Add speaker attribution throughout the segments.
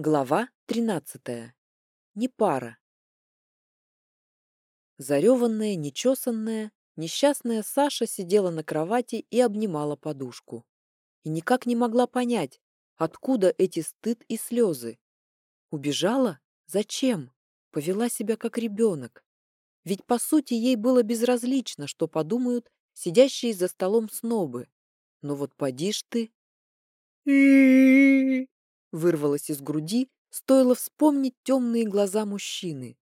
Speaker 1: Глава 13. Не пара. Зареванная, нечесанная, несчастная Саша сидела на кровати и обнимала подушку. И никак не могла понять, откуда эти стыд и слезы. Убежала? Зачем? Повела себя как ребенок. Ведь, по сути, ей было безразлично, что подумают сидящие за столом снобы. Но вот поди ж ты вырвалось из груди, стоило вспомнить темные глаза мужчины.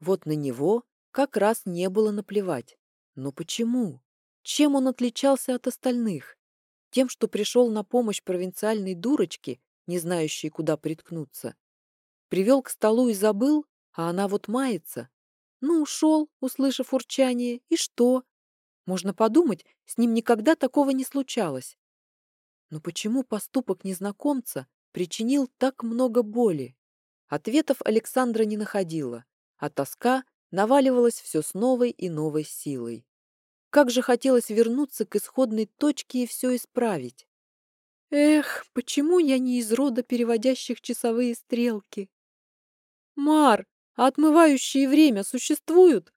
Speaker 1: Вот на него как раз не было наплевать. Но почему? Чем он отличался от остальных? Тем, что пришел на помощь провинциальной дурочке, не знающей, куда приткнуться. Привел к столу и забыл, а она вот мается. Ну, ушел, услышав урчание, и что? Можно подумать, с ним никогда такого не случалось. Но почему поступок незнакомца причинил так много боли? Ответов Александра не находила, а тоска наваливалась все с новой и новой силой. Как же хотелось вернуться к исходной точке и все исправить. Эх, почему я не из рода переводящих часовые стрелки? Мар, а отмывающие время существуют?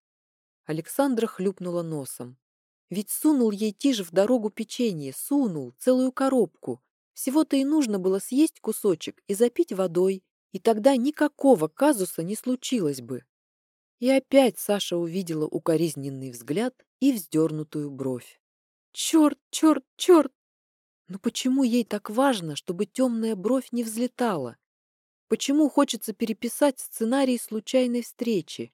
Speaker 1: Александра хлюпнула носом. Ведь сунул ей Тиж в дорогу печенье, сунул, целую коробку, всего-то и нужно было съесть кусочек и запить водой, и тогда никакого казуса не случилось бы. И опять Саша увидела укоризненный взгляд и вздернутую бровь. Черт, черт, черт! Но почему ей так важно, чтобы темная бровь не взлетала? Почему хочется переписать сценарий случайной встречи?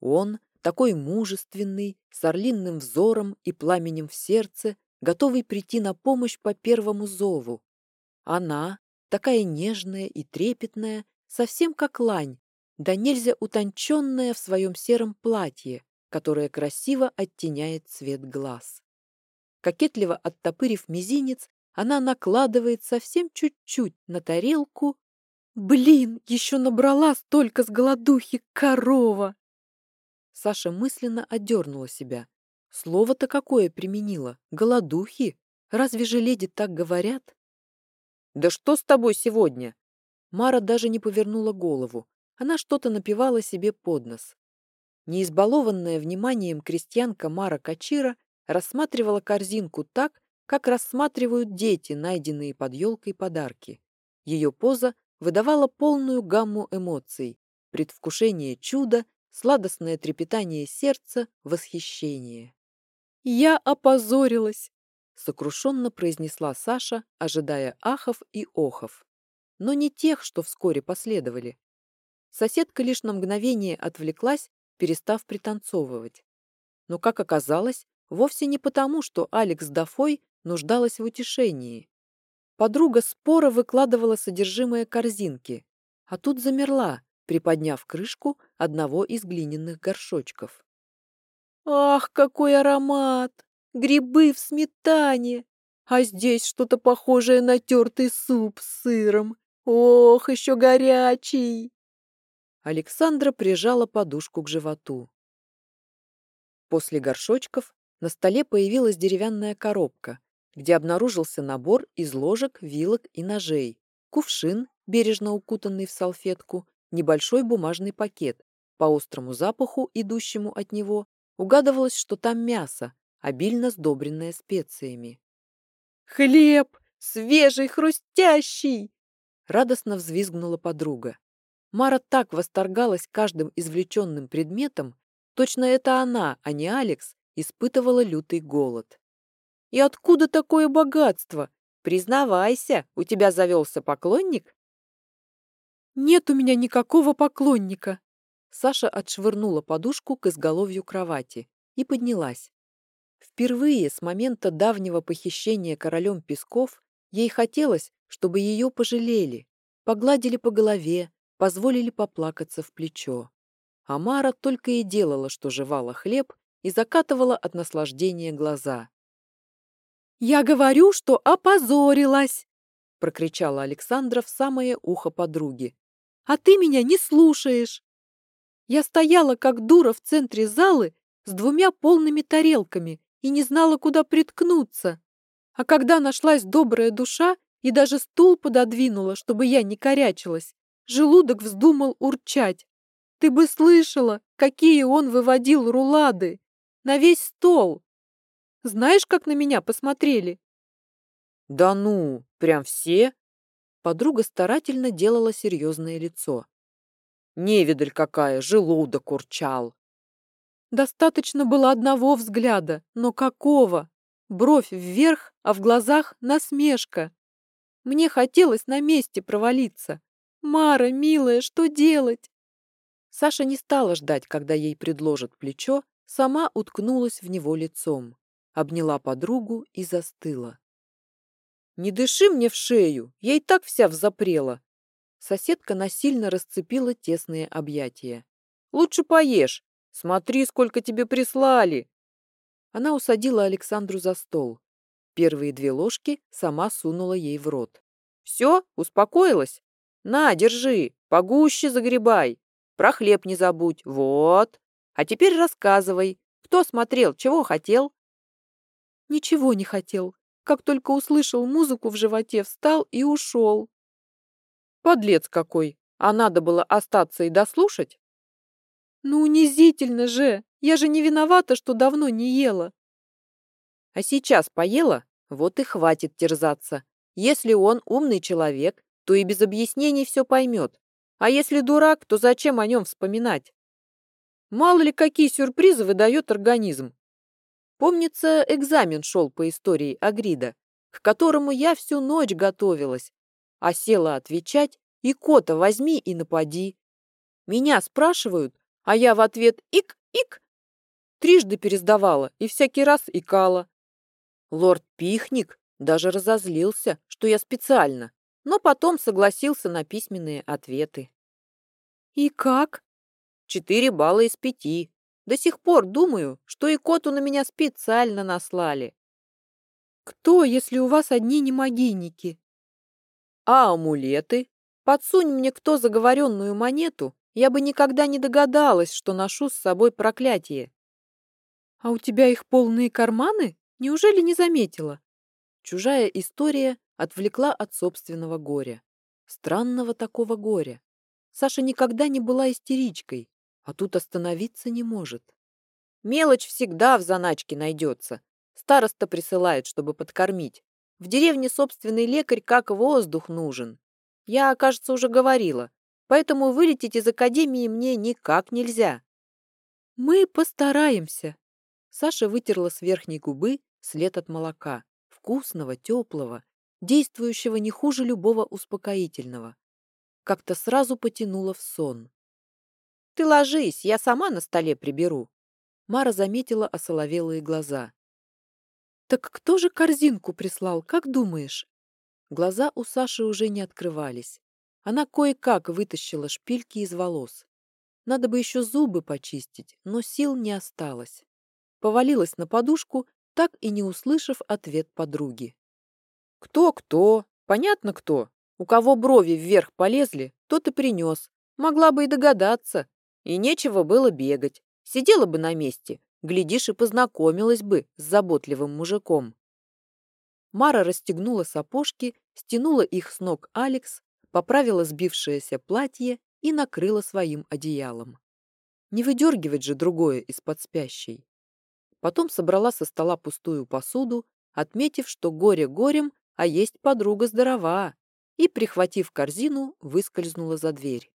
Speaker 1: Он, такой мужественный, с орлинным взором и пламенем в сердце, готовый прийти на помощь по первому зову. Она, такая нежная и трепетная, совсем как лань, да нельзя утонченная в своем сером платье, которое красиво оттеняет цвет глаз. Кокетливо оттопырив мизинец, она накладывает совсем чуть-чуть на тарелку. Блин, еще набрала столько с голодухи корова! Саша мысленно одернула себя. Слово-то какое применила? Голодухи? Разве же леди так говорят? «Да что с тобой сегодня?» Мара даже не повернула голову. Она что-то напевала себе под нос. Неизбалованная вниманием крестьянка Мара Качира рассматривала корзинку так, как рассматривают дети, найденные под елкой подарки. Ее поза выдавала полную гамму эмоций, предвкушение чуда, сладостное трепетание сердца, восхищение. «Я опозорилась!» — сокрушенно произнесла Саша, ожидая ахов и охов. Но не тех, что вскоре последовали. Соседка лишь на мгновение отвлеклась, перестав пританцовывать. Но, как оказалось, вовсе не потому, что Алекс Дафой нуждалась в утешении. Подруга спора выкладывала содержимое корзинки, а тут замерла, приподняв крышку одного из глиняных горшочков. Ах, какой аромат! Грибы в сметане! А здесь что-то похожее на тертый суп с сыром. Ох, еще горячий! Александра прижала подушку к животу. После горшочков на столе появилась деревянная коробка, где обнаружился набор из ложек, вилок и ножей, кувшин, бережно укутанный в салфетку, небольшой бумажный пакет, по острому запаху, идущему от него, Угадывалось, что там мясо, обильно сдобренное специями. «Хлеб! Свежий, хрустящий!» Радостно взвизгнула подруга. Мара так восторгалась каждым извлеченным предметом, точно это она, а не Алекс, испытывала лютый голод. «И откуда такое богатство? Признавайся, у тебя завелся поклонник?» «Нет у меня никакого поклонника», Саша отшвырнула подушку к изголовью кровати и поднялась. Впервые с момента давнего похищения королем Песков ей хотелось, чтобы ее пожалели, погладили по голове, позволили поплакаться в плечо. Амара только и делала, что жевала хлеб и закатывала от наслаждения глаза. «Я говорю, что опозорилась!» — прокричала Александра в самое ухо подруги. «А ты меня не слушаешь!» Я стояла, как дура, в центре залы с двумя полными тарелками и не знала, куда приткнуться. А когда нашлась добрая душа, и даже стул пододвинула, чтобы я не корячилась. Желудок вздумал урчать. Ты бы слышала, какие он выводил рулады. На весь стол. Знаешь, как на меня посмотрели?
Speaker 2: Да ну, прям все?
Speaker 1: Подруга старательно делала серьезное лицо.
Speaker 2: Невидаль какая, желудок урчал.
Speaker 1: Достаточно было одного взгляда, но какого? Бровь вверх, а в глазах насмешка. Мне хотелось на месте провалиться. «Мара, милая, что делать?» Саша не стала ждать, когда ей предложат плечо, сама уткнулась в него лицом, обняла подругу и застыла.
Speaker 2: «Не дыши мне в шею, я и так вся взапрела!»
Speaker 1: Соседка насильно расцепила тесные объятия.
Speaker 2: «Лучше поешь, смотри, сколько тебе прислали!»
Speaker 1: Она усадила Александру за стол. Первые две ложки сама сунула ей в рот.
Speaker 2: «Все, успокоилась? На, держи, погуще загребай. Про хлеб не забудь. Вот. А теперь рассказывай, кто смотрел, чего хотел?»
Speaker 1: «Ничего не хотел. Как только услышал музыку в животе, встал и ушел».
Speaker 2: «Подлец какой! А надо было остаться и дослушать?»
Speaker 1: «Ну, унизительно же! Я же не виновата, что давно не ела!»
Speaker 2: «А сейчас поела? Вот и хватит терзаться. Если он умный человек, то и без объяснений все поймет. А если дурак, то зачем о нем вспоминать? Мало ли какие сюрпризы выдает организм. Помнится, экзамен шел по истории Агрида, к которому я всю ночь готовилась, а села отвечать, и кота возьми и напади. Меня спрашивают, а я в ответ «ик-ик». Трижды пересдавала и всякий раз икала. Лорд Пихник даже разозлился, что я специально, но потом согласился на письменные ответы.
Speaker 1: «И как?»
Speaker 2: «Четыре балла из пяти. До сих пор думаю, что и коту на меня специально наслали».
Speaker 1: «Кто, если у вас одни немогийники?»
Speaker 2: «А амулеты? Подсунь мне кто заговоренную монету, я бы никогда не догадалась, что ношу с собой проклятие».
Speaker 1: «А у тебя их полные карманы? Неужели не заметила?» Чужая история отвлекла от собственного горя. Странного такого горя. Саша никогда не была истеричкой, а тут остановиться не может.
Speaker 2: Мелочь всегда в заначке найдется. Староста присылает, чтобы подкормить. В деревне собственный лекарь как воздух нужен. Я, кажется, уже говорила. Поэтому вылететь из академии мне никак нельзя.
Speaker 1: Мы постараемся. Саша вытерла с верхней губы след от молока. Вкусного, теплого, действующего не хуже любого успокоительного. Как-то сразу потянуло в сон.
Speaker 2: «Ты ложись, я сама на столе приберу».
Speaker 1: Мара заметила осоловелые глаза. «Так кто же корзинку прислал, как думаешь?» Глаза у Саши уже не открывались. Она кое-как вытащила шпильки из волос. Надо бы еще зубы почистить, но сил не осталось. Повалилась на подушку, так и не услышав ответ подруги.
Speaker 2: Кто-кто? Понятно кто. У кого брови вверх полезли, тот и принес. Могла бы и догадаться. И нечего было бегать. Сидела бы на месте, глядишь, и познакомилась бы с заботливым мужиком.
Speaker 1: Мара расстегнула сапожки, стянула их с ног Алекс, поправила сбившееся платье и накрыла своим одеялом. Не выдергивать же другое из-под спящей. Потом собрала со стола пустую посуду, отметив, что горе горем, а есть подруга здорова, и, прихватив корзину, выскользнула за дверь.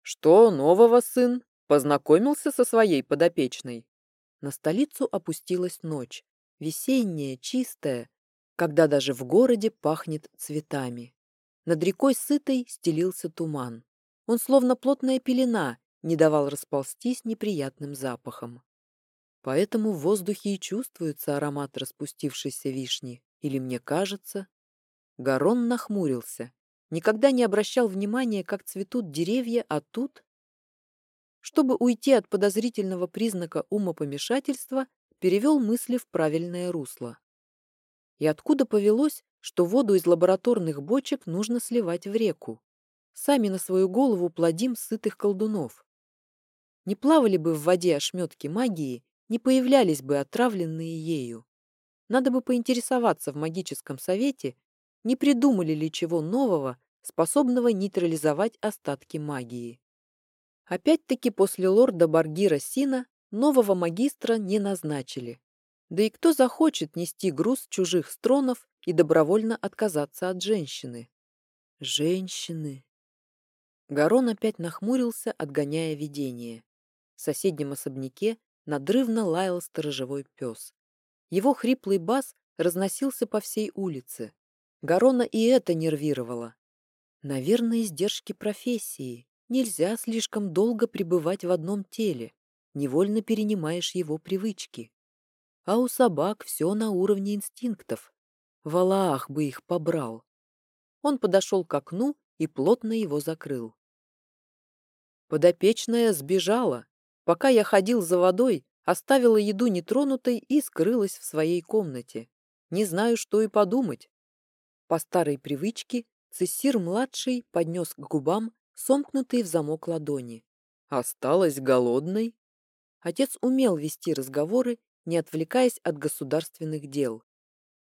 Speaker 2: «Что нового, сын? Познакомился со своей подопечной?»
Speaker 1: На столицу опустилась ночь, весенняя, чистая, когда даже в городе пахнет цветами. Над рекой сытой стелился туман. Он словно плотная пелена, не давал расползтись неприятным запахом. Поэтому в воздухе и чувствуется аромат распустившейся вишни. Или мне кажется? Гарон нахмурился. Никогда не обращал внимания, как цветут деревья, а тут... Чтобы уйти от подозрительного признака умопомешательства, перевел мысли в правильное русло. И откуда повелось, что воду из лабораторных бочек нужно сливать в реку? Сами на свою голову плодим сытых колдунов. Не плавали бы в воде ошметки магии, не появлялись бы отравленные ею. Надо бы поинтересоваться в магическом совете, не придумали ли чего нового, способного нейтрализовать остатки магии. Опять-таки после лорда Баргира Сина нового магистра не назначили. Да и кто захочет нести груз чужих стронов и добровольно отказаться от женщины? Женщины. Гарон опять нахмурился, отгоняя видение. В соседнем особняке надрывно лаял сторожевой пес. Его хриплый бас разносился по всей улице. Гарона и это нервировало. Наверное, издержки профессии. Нельзя слишком долго пребывать в одном теле. Невольно перенимаешь его привычки. А у собак все на уровне инстинктов. Валаах бы их побрал. Он подошел к окну и плотно его закрыл. Подопечная сбежала. Пока я ходил за водой, оставила еду нетронутой и скрылась в своей комнате. Не знаю, что и подумать. По старой привычке Цессир-младший поднес к губам сомкнутые в замок ладони. «Осталась голодной?» Отец умел вести разговоры, не отвлекаясь от государственных дел.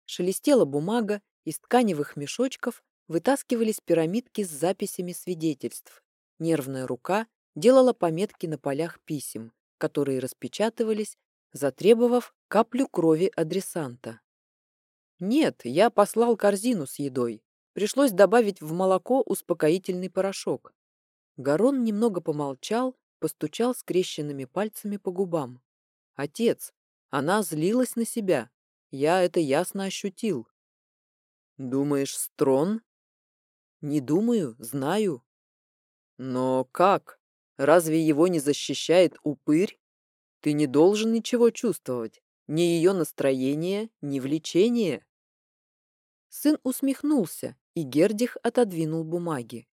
Speaker 1: Шелестела бумага, из тканевых мешочков вытаскивались пирамидки с записями свидетельств. Нервная рука делала пометки на полях писем, которые распечатывались, затребовав каплю крови адресанта. «Нет, я послал корзину с едой. Пришлось добавить в молоко успокоительный порошок. Гарон немного помолчал, постучал скрещенными пальцами по губам. «Отец, она злилась на себя. Я это ясно ощутил». «Думаешь, Строн?» «Не думаю, знаю». «Но как? Разве его не защищает упырь? Ты не должен ничего чувствовать. Ни ее настроение, ни влечение». Сын усмехнулся, и Гердих отодвинул бумаги.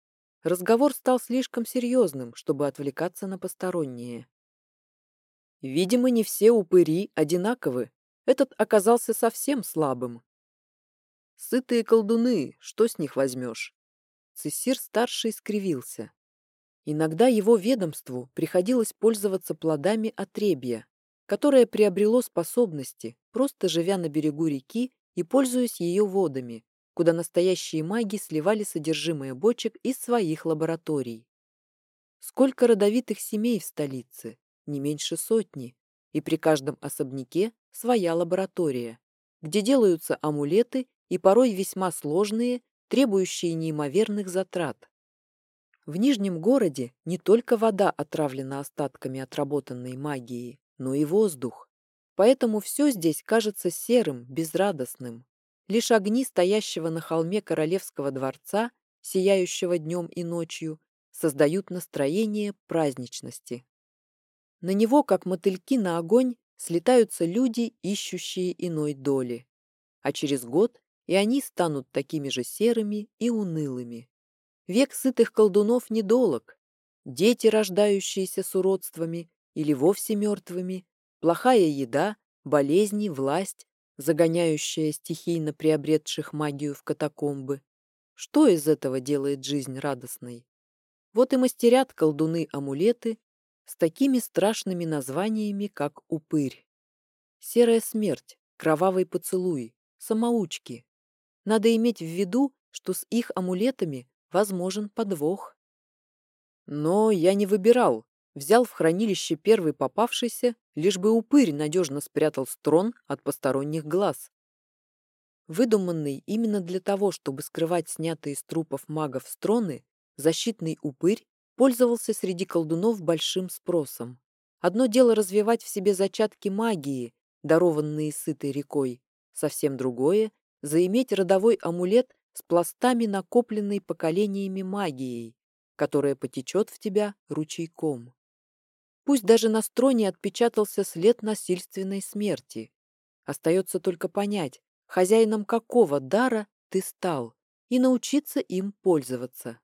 Speaker 1: Разговор стал слишком серьезным, чтобы отвлекаться на постороннее. Видимо, не все упыри одинаковы. Этот оказался совсем слабым. Сытые колдуны, что с них возьмешь? Цессир-старший скривился. Иногда его ведомству приходилось пользоваться плодами отребья, которое приобрело способности, просто живя на берегу реки и пользуясь ее водами, куда настоящие маги сливали содержимое бочек из своих лабораторий. Сколько родовитых семей в столице? Не меньше сотни. И при каждом особняке своя лаборатория, где делаются амулеты и порой весьма сложные, требующие неимоверных затрат. В Нижнем городе не только вода отравлена остатками отработанной магии, но и воздух. Поэтому все здесь кажется серым, безрадостным. Лишь огни стоящего на холме королевского дворца, сияющего днем и ночью, создают настроение праздничности. На него, как мотыльки на огонь, слетаются люди, ищущие иной доли. А через год и они станут такими же серыми и унылыми. Век сытых колдунов недолог. Дети, рождающиеся с уродствами или вовсе мертвыми, плохая еда, болезни, власть, загоняющая стихийно приобретших магию в катакомбы. Что из этого делает жизнь радостной? Вот и мастерят колдуны амулеты с такими страшными названиями, как упырь. Серая смерть, кровавый поцелуй, самоучки. Надо иметь в виду, что с их амулетами возможен подвох. Но я не выбирал, взял в хранилище первый попавшийся, лишь бы упырь надежно спрятал строн от посторонних глаз. Выдуманный именно для того, чтобы скрывать снятые с трупов магов строны, защитный упырь пользовался среди колдунов большим спросом. Одно дело развивать в себе зачатки магии, дарованные сытой рекой, совсем другое — заиметь родовой амулет с пластами, накопленной поколениями магией, которая потечет в тебя ручейком. Пусть даже на строне отпечатался след насильственной смерти. Остается только понять, хозяином какого дара ты стал, и научиться им пользоваться.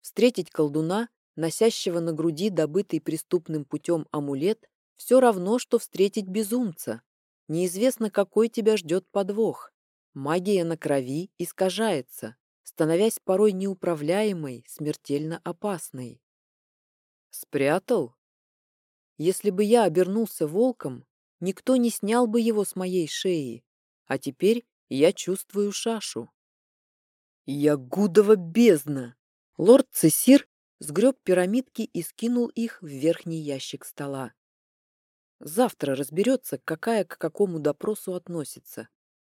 Speaker 1: Встретить колдуна, носящего на груди добытый преступным путем амулет, все равно, что встретить безумца. Неизвестно, какой тебя ждет подвох. Магия на крови искажается, становясь порой неуправляемой, смертельно опасной. Спрятал? Если бы я обернулся волком, никто не снял бы его с моей шеи, а теперь я чувствую шашу. Ягудова бездна! Лорд Цесир сгреб пирамидки и скинул их в верхний ящик стола. Завтра разберется, какая к какому допросу относится.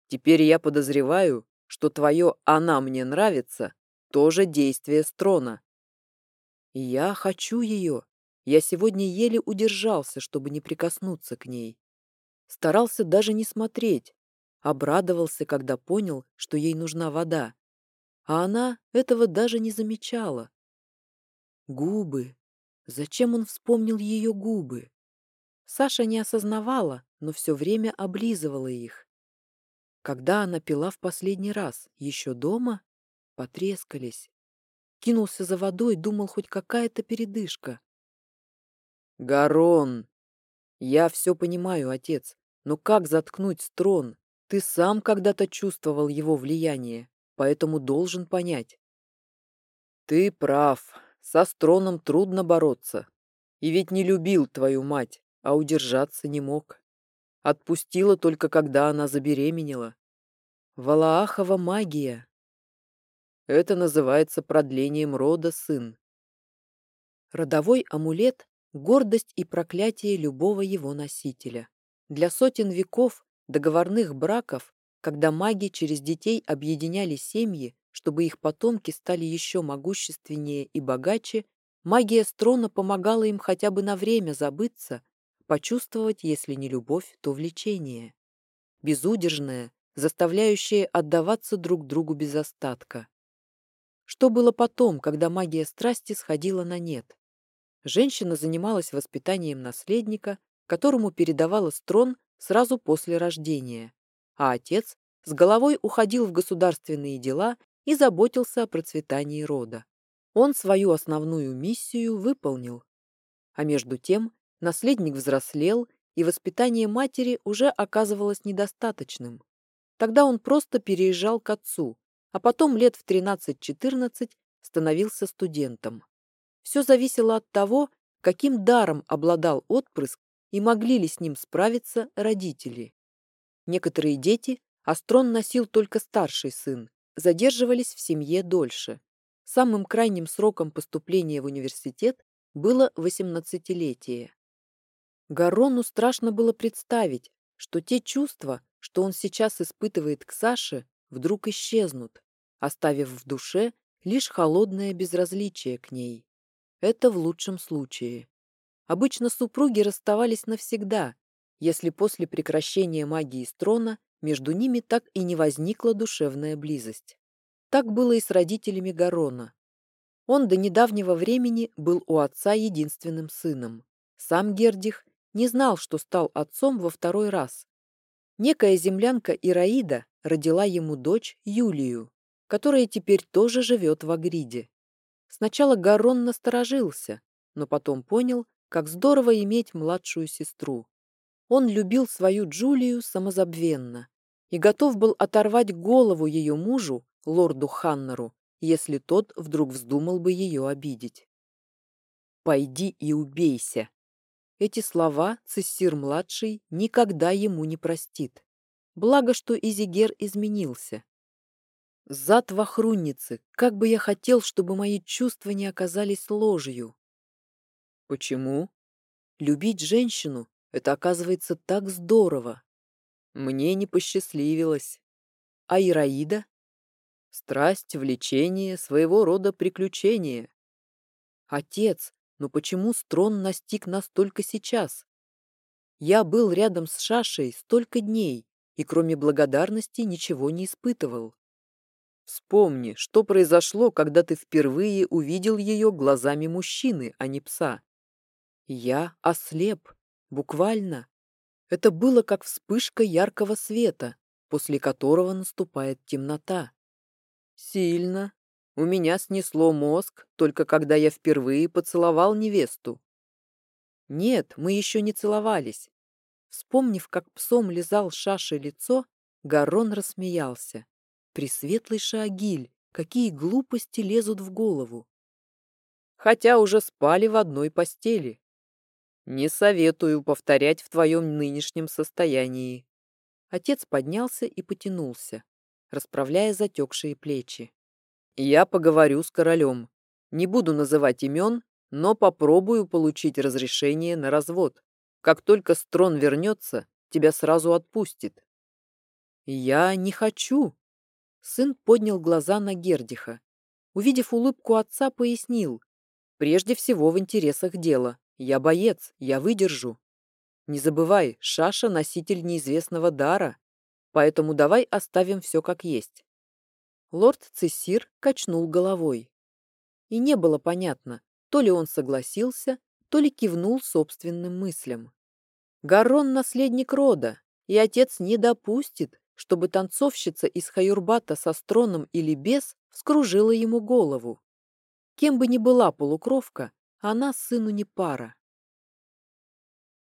Speaker 1: Теперь я подозреваю, что твое «она мне нравится» тоже действие Строна. Я хочу ее. Я сегодня еле удержался, чтобы не прикоснуться к ней. Старался даже не смотреть. Обрадовался, когда понял, что ей нужна вода. А она этого даже не замечала. Губы. Зачем он вспомнил ее губы? Саша не осознавала, но все время облизывала их. Когда она пила в последний раз? Еще дома? Потрескались. Кинулся за водой, думал, хоть какая-то передышка. «Гарон! Я все понимаю, отец, но как заткнуть строн? Ты сам когда-то чувствовал его влияние, поэтому должен понять». «Ты прав. Со строном трудно бороться. И ведь не любил твою мать, а удержаться не мог. Отпустила только, когда она забеременела. Валаахова магия. Это называется продлением рода, сын. Родовой амулет – гордость и проклятие любого его носителя. Для сотен веков договорных браков, когда маги через детей объединяли семьи, чтобы их потомки стали еще могущественнее и богаче, магия Строна помогала им хотя бы на время забыться, почувствовать, если не любовь, то влечение. Безудержное, заставляющие отдаваться друг другу без остатка. Что было потом, когда магия страсти сходила на нет? Женщина занималась воспитанием наследника, которому передавала строн сразу после рождения, а отец с головой уходил в государственные дела и заботился о процветании рода. Он свою основную миссию выполнил. А между тем наследник взрослел, и воспитание матери уже оказывалось недостаточным. Тогда он просто переезжал к отцу, а потом лет в 13-14 становился студентом. Все зависело от того, каким даром обладал отпрыск и могли ли с ним справиться родители. Некоторые дети Астрон носил только старший сын, задерживались в семье дольше. Самым крайним сроком поступления в университет было 18-летие. Гарону страшно было представить, что те чувства, что он сейчас испытывает к Саше, вдруг исчезнут, оставив в душе лишь холодное безразличие к ней. Это в лучшем случае. Обычно супруги расставались навсегда, если после прекращения магии Строна между ними так и не возникла душевная близость. Так было и с родителями Гарона. Он до недавнего времени был у отца единственным сыном. Сам Гердих не знал, что стал отцом во второй раз, Некая землянка Ираида родила ему дочь Юлию, которая теперь тоже живет в Агриде. Сначала Гарон насторожился, но потом понял, как здорово иметь младшую сестру. Он любил свою Джулию самозабвенно и готов был оторвать голову ее мужу, лорду Ханнеру, если тот вдруг вздумал бы ее обидеть. «Пойди и убейся», эти слова Цессир-младший никогда ему не простит. Благо, что Изигер изменился. Зад вахрунницы, как бы я хотел, чтобы мои чувства не оказались ложью. Почему? Любить женщину — это, оказывается, так здорово. Мне не посчастливилось. А Ираида? Страсть, влечение, своего рода приключение. Отец, но почему Строн настиг нас только сейчас? Я был рядом с Шашей столько дней и кроме благодарности ничего не испытывал. Вспомни, что произошло, когда ты впервые увидел ее глазами мужчины, а не пса. Я ослеп, буквально. Это было как вспышка яркого света, после которого наступает темнота. Сильно, у меня снесло мозг, только когда я впервые поцеловал невесту. Нет, мы еще не целовались. Вспомнив, как псом лизал Шаше лицо, Гарон рассмеялся. Пресветлый Шаагиль, какие глупости лезут в голову. Хотя уже спали в одной постели. Не советую повторять в твоем нынешнем состоянии. Отец поднялся и потянулся, расправляя затекшие плечи.
Speaker 2: Я поговорю с королем. Не буду называть имен, но попробую получить разрешение на развод. Как только Строн вернется, тебя сразу отпустит.
Speaker 1: Я не хочу. Сын поднял глаза на Гердиха. Увидев улыбку отца, пояснил. Прежде всего в интересах дела. Я боец, я выдержу. Не забывай, Шаша — носитель неизвестного дара, поэтому давай оставим все как есть. Лорд Цессир качнул головой. И не было понятно, то ли он согласился, то ли кивнул собственным мыслям. Гаррон — наследник рода, и отец не допустит, чтобы танцовщица из Хаюрбата со строном или без вскружила ему голову. Кем бы ни была полукровка, она сыну не пара.